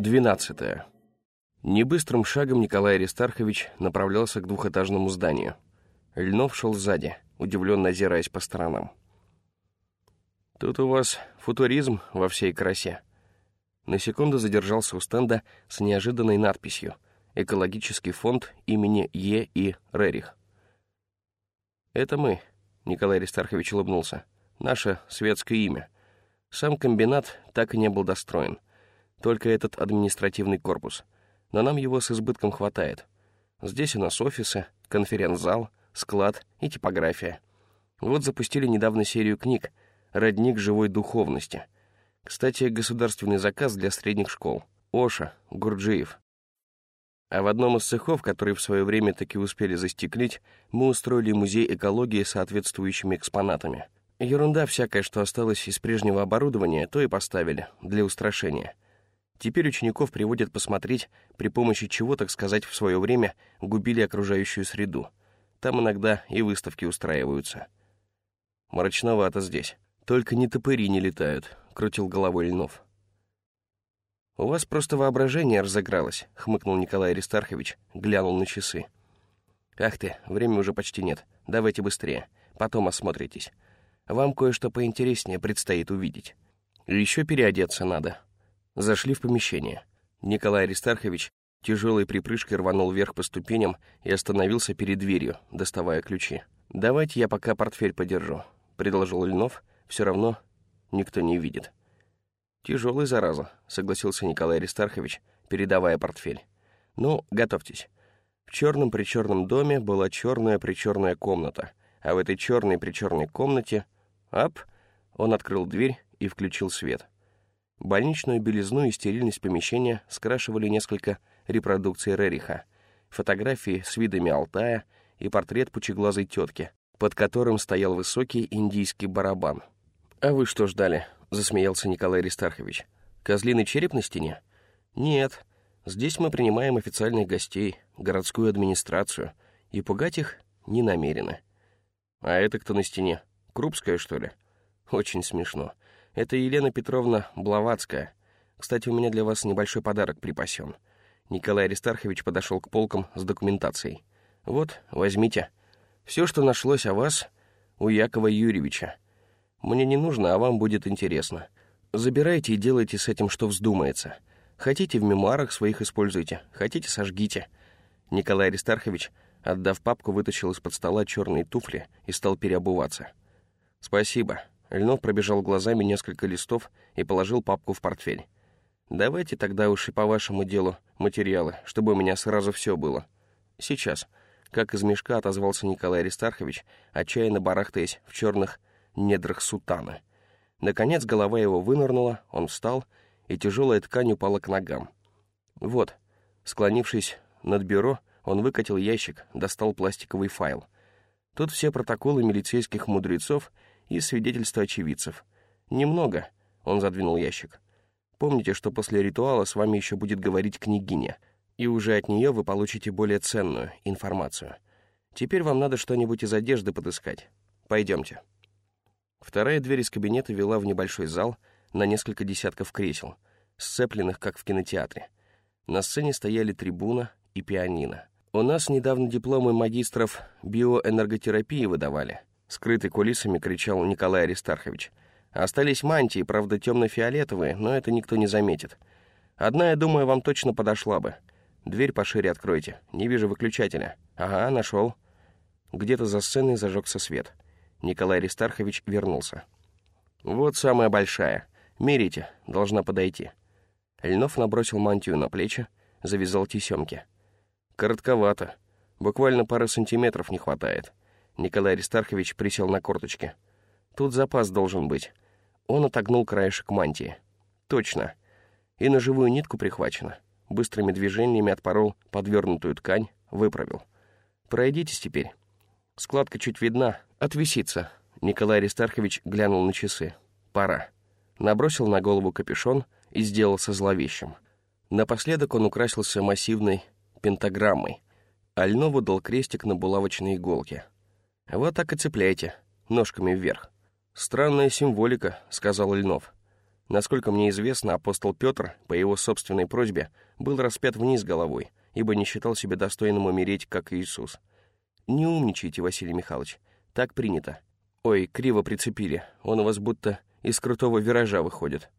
12. Небыстрым шагом Николай Аристархович направлялся к двухэтажному зданию. Льнов шел сзади, удивленно озираясь по сторонам. «Тут у вас футуризм во всей красе». На секунду задержался у стенда с неожиданной надписью «Экологический фонд имени Е. И. Рерих». «Это мы», — Николай Аристархович улыбнулся, — «наше светское имя. Сам комбинат так и не был достроен» только этот административный корпус. Но нам его с избытком хватает. Здесь у нас офисы, конференц-зал, склад и типография. Вот запустили недавно серию книг «Родник живой духовности». Кстати, государственный заказ для средних школ. Оша, Гурджиев. А в одном из цехов, который в свое время таки успели застеклить, мы устроили музей экологии с соответствующими экспонатами. Ерунда всякая, что осталось из прежнего оборудования, то и поставили, для устрашения. Теперь учеников приводят посмотреть, при помощи чего, так сказать, в свое время губили окружающую среду. Там иногда и выставки устраиваются. Мрачновато здесь. Только не топыри не летают, — крутил головой Льнов. «У вас просто воображение разыгралось», — хмыкнул Николай Аристархович, глянул на часы. «Ах ты, времени уже почти нет. Давайте быстрее. Потом осмотритесь. Вам кое-что поинтереснее предстоит увидеть. Еще переодеться надо». Зашли в помещение. Николай Аристархович тяжелой припрыжкой рванул вверх по ступеням и остановился перед дверью, доставая ключи. «Давайте я пока портфель подержу», — предложил Льнов. «Все равно никто не видит». «Тяжелый, зараза», — согласился Николай Аристархович, передавая портфель. «Ну, готовьтесь. В черном-причерном доме была черная-причерная комната, а в этой черной-причерной комнате... Ап!» Он открыл дверь и включил свет. Больничную белизну и стерильность помещения скрашивали несколько репродукций Рериха, фотографии с видами Алтая и портрет пучеглазой тетки, под которым стоял высокий индийский барабан. «А вы что ждали?» — засмеялся Николай Аристархович. «Козлиный череп на стене?» «Нет. Здесь мы принимаем официальных гостей, городскую администрацию, и пугать их не намерены». «А это кто на стене? Крупская, что ли?» «Очень смешно. Это Елена Петровна Блаватская. Кстати, у меня для вас небольшой подарок припасен. Николай Аристархович подошел к полкам с документацией. Вот, возьмите. Все, что нашлось о вас, у Якова Юрьевича. Мне не нужно, а вам будет интересно. Забирайте и делайте с этим, что вздумается. Хотите, в мемуарах своих используйте, хотите, сожгите. Николай Аристархович, отдав папку, вытащил из-под стола черные туфли и стал переобуваться. «Спасибо. Льнов пробежал глазами несколько листов и положил папку в портфель. «Давайте тогда уж и по вашему делу материалы, чтобы у меня сразу все было». «Сейчас», — как из мешка отозвался Николай Аристархович, отчаянно барахтаясь в черных недрах сутаны. Наконец голова его вынырнула, он встал, и тяжелая ткань упала к ногам. «Вот», склонившись над бюро, он выкатил ящик, достал пластиковый файл. Тут все протоколы милицейских мудрецов — и свидетельства очевидцев. Немного, он задвинул ящик. Помните, что после ритуала с вами еще будет говорить княгиня, и уже от нее вы получите более ценную информацию. Теперь вам надо что-нибудь из одежды подыскать. Пойдемте. Вторая дверь из кабинета вела в небольшой зал на несколько десятков кресел, сцепленных, как в кинотеатре. На сцене стояли трибуна и пианино. У нас недавно дипломы магистров биоэнерготерапии выдавали — скрытый кулисами, кричал Николай Аристархович. «Остались мантии, правда, темно-фиолетовые, но это никто не заметит. Одна, я думаю, вам точно подошла бы. Дверь пошире откройте. Не вижу выключателя. Ага, нашел». Где-то за сценой зажегся свет. Николай Аристархович вернулся. «Вот самая большая. Мерите, должна подойти». Льнов набросил мантию на плечи, завязал тесемки. «Коротковато. Буквально пары сантиметров не хватает». Николай Аристархович присел на корточки. «Тут запас должен быть». Он отогнул краешек мантии. «Точно. И на живую нитку прихвачено». Быстрыми движениями отпорол подвернутую ткань, выправил. «Пройдитесь теперь. Складка чуть видна. Отвисится». Николай Аристархович глянул на часы. «Пора». Набросил на голову капюшон и сделался зловещим. Напоследок он украсился массивной пентаграммой. Альнову дал крестик на булавочной иголке — «Вот так и цепляйте, ножками вверх». «Странная символика», — сказал Ильнов. Насколько мне известно, апостол Петр, по его собственной просьбе, был распят вниз головой, ибо не считал себя достойным умереть, как Иисус. Не умничайте, Василий Михайлович. Так принято. Ой, криво прицепили. Он у вас будто из крутого виража выходит.